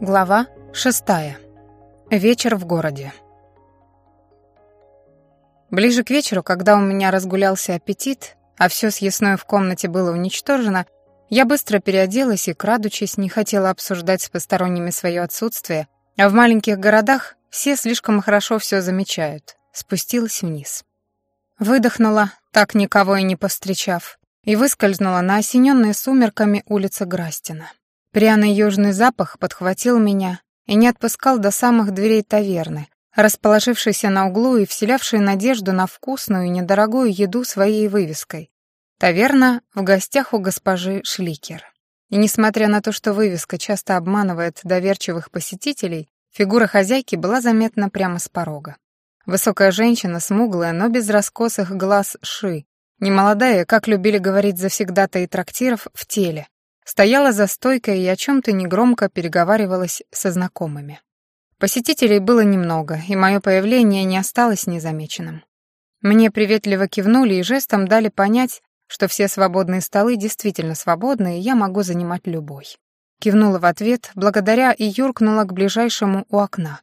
Глава шестая. Вечер в городе. Ближе к вечеру, когда у меня разгулялся аппетит, а все съестное в комнате было уничтожено, я быстро переоделась и, крадучись, не хотела обсуждать с посторонними свое отсутствие, а в маленьких городах все слишком хорошо все замечают. Спустилась вниз. Выдохнула, так никого и не повстречав, и выскользнула на осененные сумерками улицы Грастина. Пряный южный запах подхватил меня и не отпускал до самых дверей таверны, расположившейся на углу и вселявшей надежду на вкусную и недорогую еду своей вывеской. Таверна в гостях у госпожи Шликер. И несмотря на то, что вывеска часто обманывает доверчивых посетителей, фигура хозяйки была заметна прямо с порога. Высокая женщина, смуглая, но без раскосых глаз ши, немолодая, как любили говорить завсегдата и трактиров, в теле, Стояла за стойкой и о чем-то негромко переговаривалась со знакомыми. Посетителей было немного, и мое появление не осталось незамеченным. Мне приветливо кивнули и жестом дали понять, что все свободные столы действительно свободны, и я могу занимать любой. Кивнула в ответ, благодаря и юркнула к ближайшему у окна.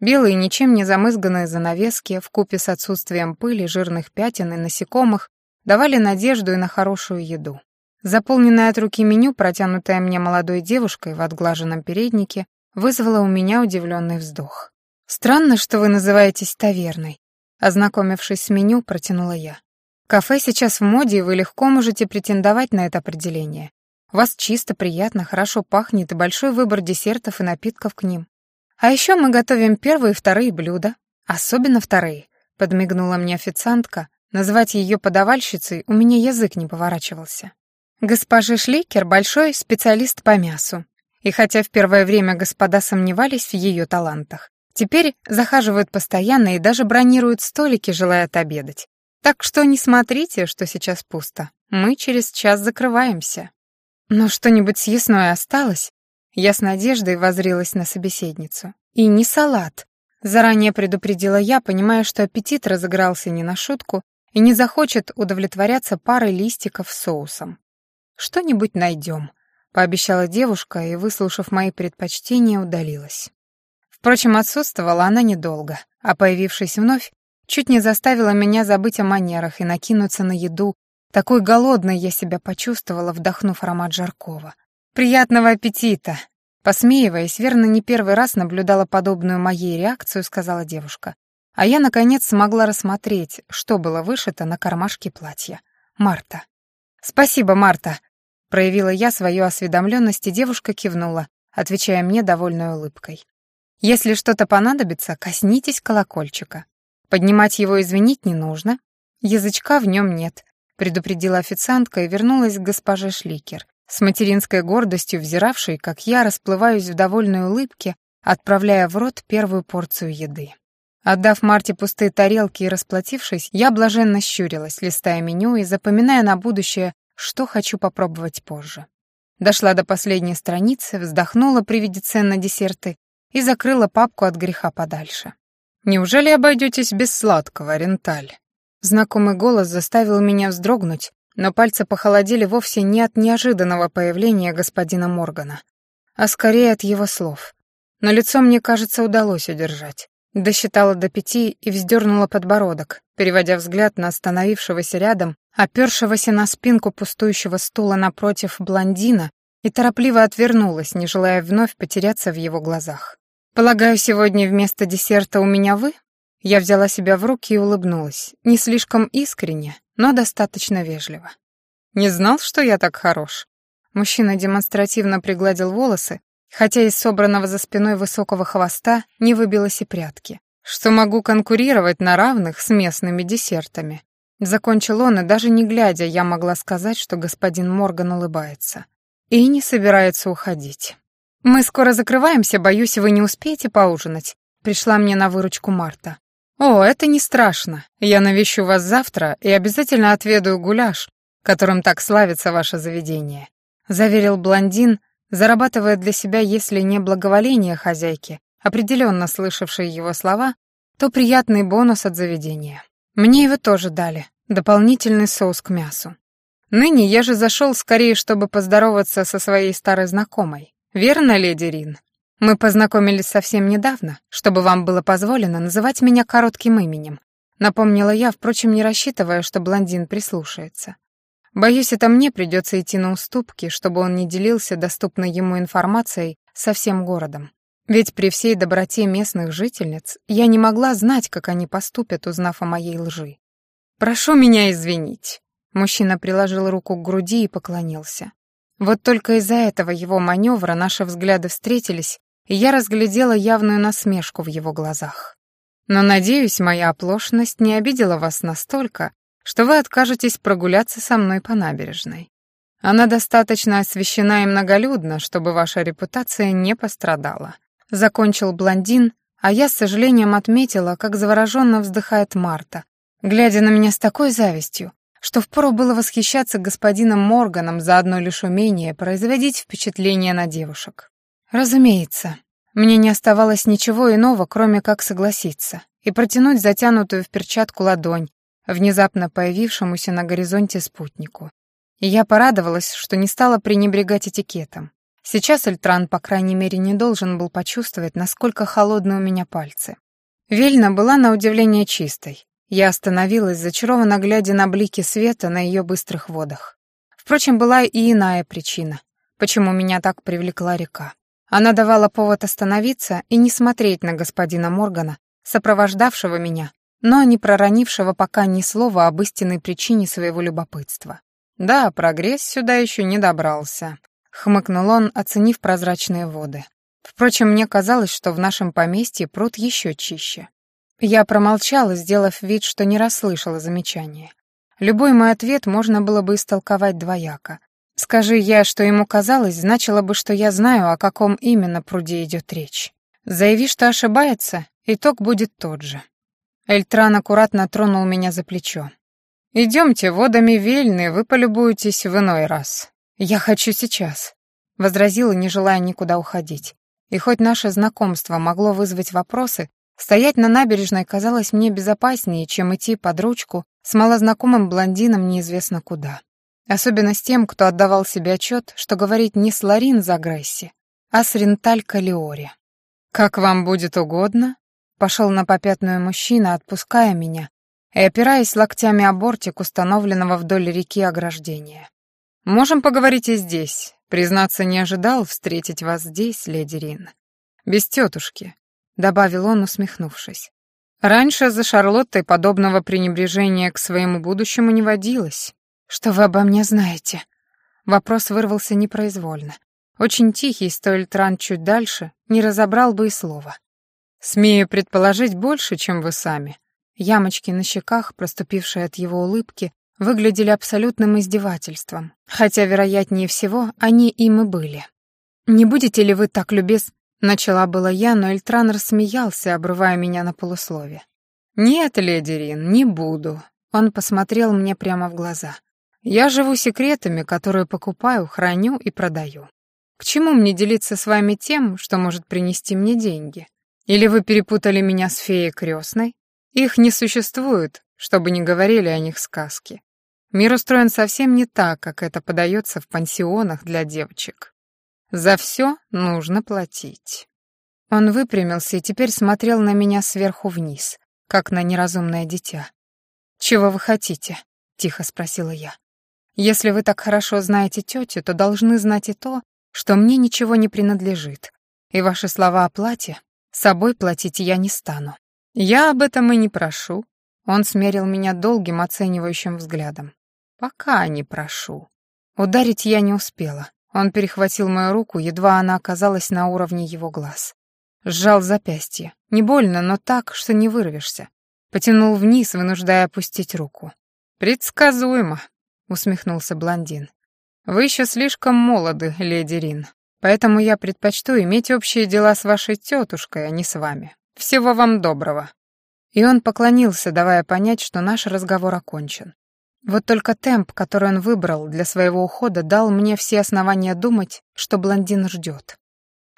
Белые, ничем не замызганные занавески, вкупе с отсутствием пыли, жирных пятен и насекомых, давали надежду и на хорошую еду. Заполненное от руки меню, протянутое мне молодой девушкой в отглаженном переднике, вызвало у меня удивленный вздох. «Странно, что вы называетесь таверной», — ознакомившись с меню, протянула я. «Кафе сейчас в моде, и вы легко можете претендовать на это определение. У вас чисто, приятно, хорошо пахнет и большой выбор десертов и напитков к ним. А еще мы готовим первые и вторые блюда, особенно вторые», — подмигнула мне официантка. Назвать ее подавальщицей у меня язык не поворачивался. Госпожа Шлейкер — большой специалист по мясу. И хотя в первое время господа сомневались в ее талантах, теперь захаживают постоянно и даже бронируют столики, желая отобедать. Так что не смотрите, что сейчас пусто. Мы через час закрываемся. Но что-нибудь съестное осталось? Я с надеждой возрилась на собеседницу. И не салат. Заранее предупредила я, понимая, что аппетит разыгрался не на шутку и не захочет удовлетворяться парой листиков с соусом. «Что-нибудь найдем», — пообещала девушка и, выслушав мои предпочтения, удалилась. Впрочем, отсутствовала она недолго, а, появившись вновь, чуть не заставила меня забыть о манерах и накинуться на еду. Такой голодной я себя почувствовала, вдохнув аромат жаркого. «Приятного аппетита!» Посмеиваясь, верно, не первый раз наблюдала подобную моей реакцию, сказала девушка. А я, наконец, смогла рассмотреть, что было вышито на кармашке платья. Марта. «Спасибо, Марта», Проявила я свою осведомленность, и девушка кивнула, отвечая мне довольной улыбкой. «Если что-то понадобится, коснитесь колокольчика. Поднимать его извинить не нужно. Язычка в нем нет», — предупредила официантка и вернулась к госпоже Шликер, с материнской гордостью взиравшей, как я расплываюсь в довольной улыбке, отправляя в рот первую порцию еды. Отдав Марте пустые тарелки и расплатившись, я блаженно щурилась, листая меню и запоминая на будущее что хочу попробовать позже. Дошла до последней страницы, вздохнула при виде цен на десерты и закрыла папку от греха подальше. «Неужели обойдетесь без сладкого, Ренталь?» Знакомый голос заставил меня вздрогнуть, но пальцы похолодели вовсе не от неожиданного появления господина Моргана, а скорее от его слов. Но лицо, мне кажется, удалось удержать. Досчитала до пяти и вздернула подбородок, переводя взгляд на остановившегося рядом, опершегося на спинку пустующего стула напротив блондина, и торопливо отвернулась, не желая вновь потеряться в его глазах. «Полагаю, сегодня вместо десерта у меня вы?» Я взяла себя в руки и улыбнулась, не слишком искренне, но достаточно вежливо. «Не знал, что я так хорош?» Мужчина демонстративно пригладил волосы, хотя из собранного за спиной высокого хвоста не выбилось и прятки, что могу конкурировать на равных с местными десертами. Закончил он, и даже не глядя, я могла сказать, что господин Морган улыбается. И не собирается уходить. «Мы скоро закрываемся, боюсь, вы не успеете поужинать», пришла мне на выручку Марта. «О, это не страшно. Я навещу вас завтра и обязательно отведаю гуляш, которым так славится ваше заведение», заверил блондин, зарабатывая для себя, если не благоволение хозяйки, определенно слышавшей его слова, то приятный бонус от заведения. Мне его тоже дали, дополнительный соус к мясу. Ныне я же зашел скорее, чтобы поздороваться со своей старой знакомой. Верно, леди Рин? Мы познакомились совсем недавно, чтобы вам было позволено называть меня коротким именем. Напомнила я, впрочем, не рассчитывая, что блондин прислушается. Боюсь, это мне придется идти на уступки, чтобы он не делился доступной ему информацией со всем городом. Ведь при всей доброте местных жительниц я не могла знать, как они поступят, узнав о моей лжи. «Прошу меня извинить». Мужчина приложил руку к груди и поклонился. Вот только из-за этого его маневра наши взгляды встретились, и я разглядела явную насмешку в его глазах. Но, надеюсь, моя оплошность не обидела вас настолько, что вы откажетесь прогуляться со мной по набережной. Она достаточно освещена и многолюдна, чтобы ваша репутация не пострадала. Закончил блондин, а я с сожалением отметила, как завороженно вздыхает Марта, глядя на меня с такой завистью, что впору было восхищаться господином Морганом за одно лишь умение производить впечатление на девушек. Разумеется, мне не оставалось ничего иного, кроме как согласиться и протянуть затянутую в перчатку ладонь внезапно появившемуся на горизонте спутнику. И я порадовалась, что не стала пренебрегать этикетом. Сейчас Эльтран, по крайней мере, не должен был почувствовать, насколько холодны у меня пальцы. Вельна была на удивление чистой. Я остановилась, зачарованно глядя на блики света на ее быстрых водах. Впрочем, была и иная причина, почему меня так привлекла река. Она давала повод остановиться и не смотреть на господина Моргана, сопровождавшего меня, но не проронившего пока ни слова об истинной причине своего любопытства. «Да, прогресс сюда еще не добрался», — хмыкнул он, оценив прозрачные воды. Впрочем, мне казалось, что в нашем поместье пруд еще чище. Я промолчала, сделав вид, что не расслышала замечания. Любой мой ответ можно было бы истолковать двояко. Скажи я, что ему казалось, значило бы, что я знаю, о каком именно пруде идет речь. Заяви, что ошибается, итог будет тот же. Эльтран аккуратно тронул меня за плечо. «Идемте, водами Вельны, вы полюбуетесь в иной раз. Я хочу сейчас», — возразила, не желая никуда уходить. И хоть наше знакомство могло вызвать вопросы, стоять на набережной казалось мне безопаснее, чем идти под ручку с малознакомым блондином неизвестно куда. Особенно с тем, кто отдавал себе отчет, что говорить не с Ларин Загресси, а с Ренталь Калиори. «Как вам будет угодно?» Пошел на попятную мужчина, отпуская меня и опираясь локтями о бортик установленного вдоль реки ограждения. «Можем поговорить и здесь. Признаться, не ожидал встретить вас здесь, леди Рин. Без тетушки», — добавил он, усмехнувшись. «Раньше за Шарлоттой подобного пренебрежения к своему будущему не водилось. Что вы обо мне знаете?» Вопрос вырвался непроизвольно. Очень тихий, стоиль Тран чуть дальше, не разобрал бы и слова. «Смею предположить больше, чем вы сами». Ямочки на щеках, проступившие от его улыбки, выглядели абсолютным издевательством, хотя, вероятнее всего, они им и были. «Не будете ли вы так любез...» Начала была я, но Эльтран рассмеялся, обрывая меня на полуслове. «Нет, леди Рин, не буду». Он посмотрел мне прямо в глаза. «Я живу секретами, которые покупаю, храню и продаю. К чему мне делиться с вами тем, что может принести мне деньги? Или вы перепутали меня с феей крестной? Их не существует, чтобы не говорили о них сказки. Мир устроен совсем не так, как это подается в пансионах для девочек. За все нужно платить. Он выпрямился и теперь смотрел на меня сверху вниз, как на неразумное дитя. «Чего вы хотите?» — тихо спросила я. «Если вы так хорошо знаете тетю, то должны знать и то, что мне ничего не принадлежит, и ваши слова о плате собой платить я не стану. Я об этом и не прошу. Он смерил меня долгим оценивающим взглядом. Пока не прошу. Ударить я не успела. Он перехватил мою руку, едва она оказалась на уровне его глаз. Сжал запястье. Не больно, но так, что не вырвешься. Потянул вниз, вынуждая опустить руку. «Предсказуемо», — усмехнулся блондин. Вы еще слишком молоды, леди Рин, поэтому я предпочту иметь общие дела с вашей тетушкой, а не с вами. Всего вам доброго». И он поклонился, давая понять, что наш разговор окончен. Вот только темп, который он выбрал для своего ухода, дал мне все основания думать, что блондин ждет.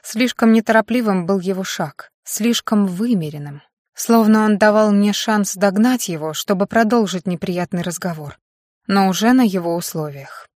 Слишком неторопливым был его шаг, слишком вымеренным. Словно он давал мне шанс догнать его, чтобы продолжить неприятный разговор, но уже на его условиях.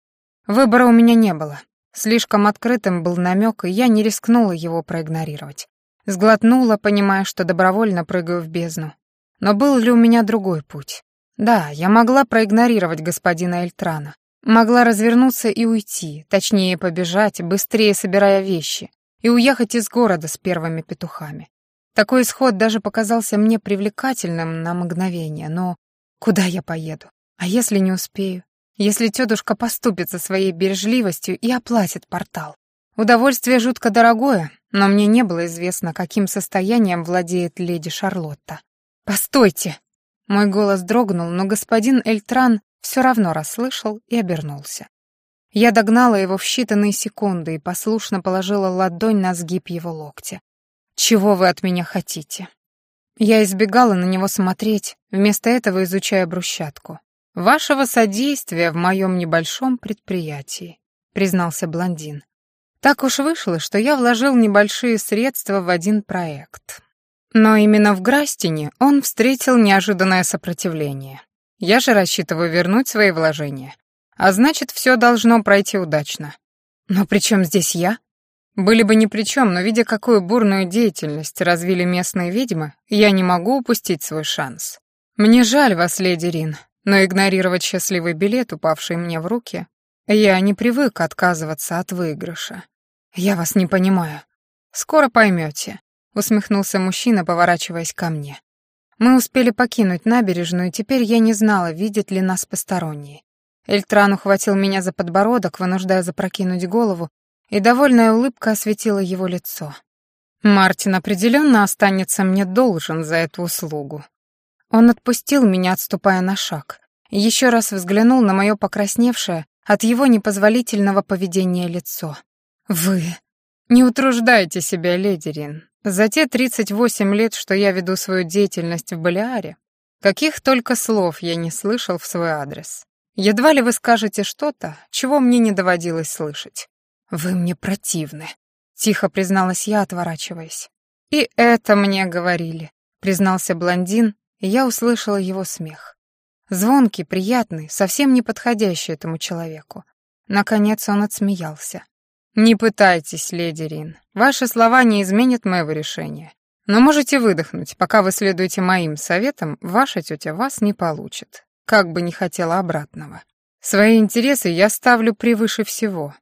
Выбора у меня не было. Слишком открытым был намек, и я не рискнула его проигнорировать. Сглотнула, понимая, что добровольно прыгаю в бездну. Но был ли у меня другой путь? Да, я могла проигнорировать господина Эльтрана. Могла развернуться и уйти, точнее побежать, быстрее собирая вещи, и уехать из города с первыми петухами. Такой исход даже показался мне привлекательным на мгновение, но куда я поеду? А если не успею? Если тетушка поступится своей бережливостью и оплатит портал? Удовольствие жутко дорогое, но мне не было известно, каким состоянием владеет леди Шарлотта. «Постойте!» Мой голос дрогнул, но господин Эльтран все равно расслышал и обернулся. Я догнала его в считанные секунды и послушно положила ладонь на сгиб его локтя. «Чего вы от меня хотите?» Я избегала на него смотреть, вместо этого изучая брусчатку. «Вашего содействия в моем небольшом предприятии», — признался блондин. «Так уж вышло, что я вложил небольшие средства в один проект. Но именно в Грастине он встретил неожиданное сопротивление. Я же рассчитываю вернуть свои вложения. А значит, все должно пройти удачно. Но при чем здесь я? Были бы ни при чем, но видя, какую бурную деятельность развили местные ведьмы, я не могу упустить свой шанс. Мне жаль вас, леди Рин, но игнорировать счастливый билет, упавший мне в руки, я не привык отказываться от выигрыша. Я вас не понимаю. Скоро поймете, усмехнулся мужчина, поворачиваясь ко мне. Мы успели покинуть набережную, и теперь я не знала, видит ли нас посторонние. Эльтран ухватил меня за подбородок, вынуждая запрокинуть голову, и довольная улыбка осветила его лицо. «Мартин определенно останется мне должен за эту услугу». Он отпустил меня, отступая на шаг, еще раз взглянул на мое покрасневшее от его непозволительного поведения лицо. «Вы...» «Не утруждайте себя, леди Рин. За те 38 лет, что я веду свою деятельность в Балиаре, каких только слов я не слышал в свой адрес. Едва ли вы скажете что-то, чего мне не доводилось слышать. Вы мне противны, тихо призналась я, отворачиваясь. И это мне говорили, признался блондин, я услышала его смех. Звонкий, приятный, совсем не подходящий этому человеку. Наконец он отсмеялся. «Не пытайтесь, леди Рин. Ваши слова не изменят моего решения. Но можете выдохнуть, пока вы следуете моим советам, ваша тетя вас не получит как бы не хотела обратного. Свои интересы я ставлю превыше всего.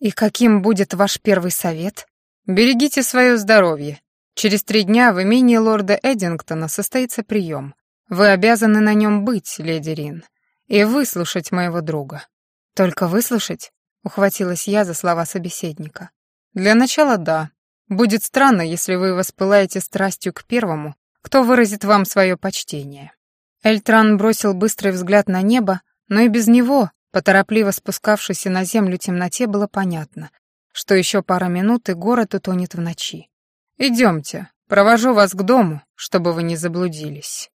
И каким будет ваш первый совет? Берегите свое здоровье. Через три дня в имении лорда Эдингтона состоится прием. Вы обязаны на нем быть, леди Рин, и выслушать моего друга. Только выслушать? Ухватилась я за слова собеседника. Для начала да. Будет странно, если вы воспылаете страстью к первому, кто выразит вам свое почтение. Эльтран бросил быстрый взгляд на небо, но и без него, поторопливо спускавшейся на землю темноте, было понятно, что еще пара минут и город утонет в ночи. «Идемте, провожу вас к дому, чтобы вы не заблудились».